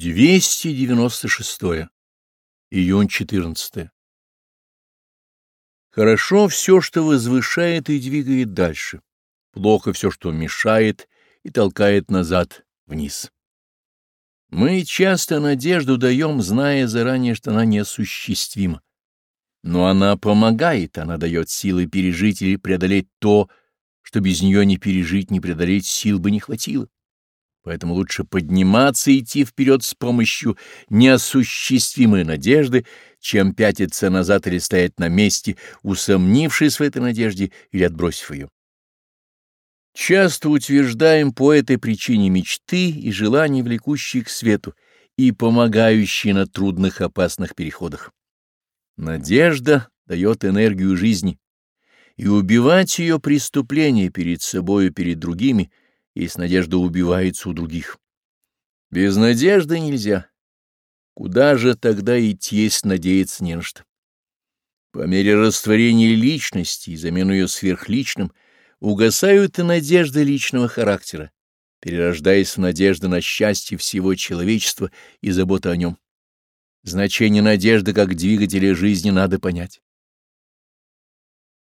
296. Июнь 14. Хорошо все, что возвышает и двигает дальше. Плохо все, что мешает и толкает назад, вниз. Мы часто надежду даем, зная заранее, что она неосуществима. Но она помогает, она дает силы пережить или преодолеть то, что без нее не пережить, не преодолеть сил бы не хватило. Поэтому лучше подниматься и идти вперед с помощью неосуществимой надежды, чем пятиться назад или стоять на месте, усомнившись в этой надежде или отбросив ее. Часто утверждаем по этой причине мечты и желания, влекущие к свету и помогающие на трудных опасных переходах. Надежда дает энергию жизни, и убивать ее преступление перед собой и перед другими — есть надежда убивается у других. Без надежды нельзя. Куда же тогда идти, есть надеяться не на что? По мере растворения личности и замену ее сверхличным угасают и надежды личного характера, перерождаясь в надежды на счастье всего человечества и заботу о нем. Значение надежды как двигателя жизни надо понять.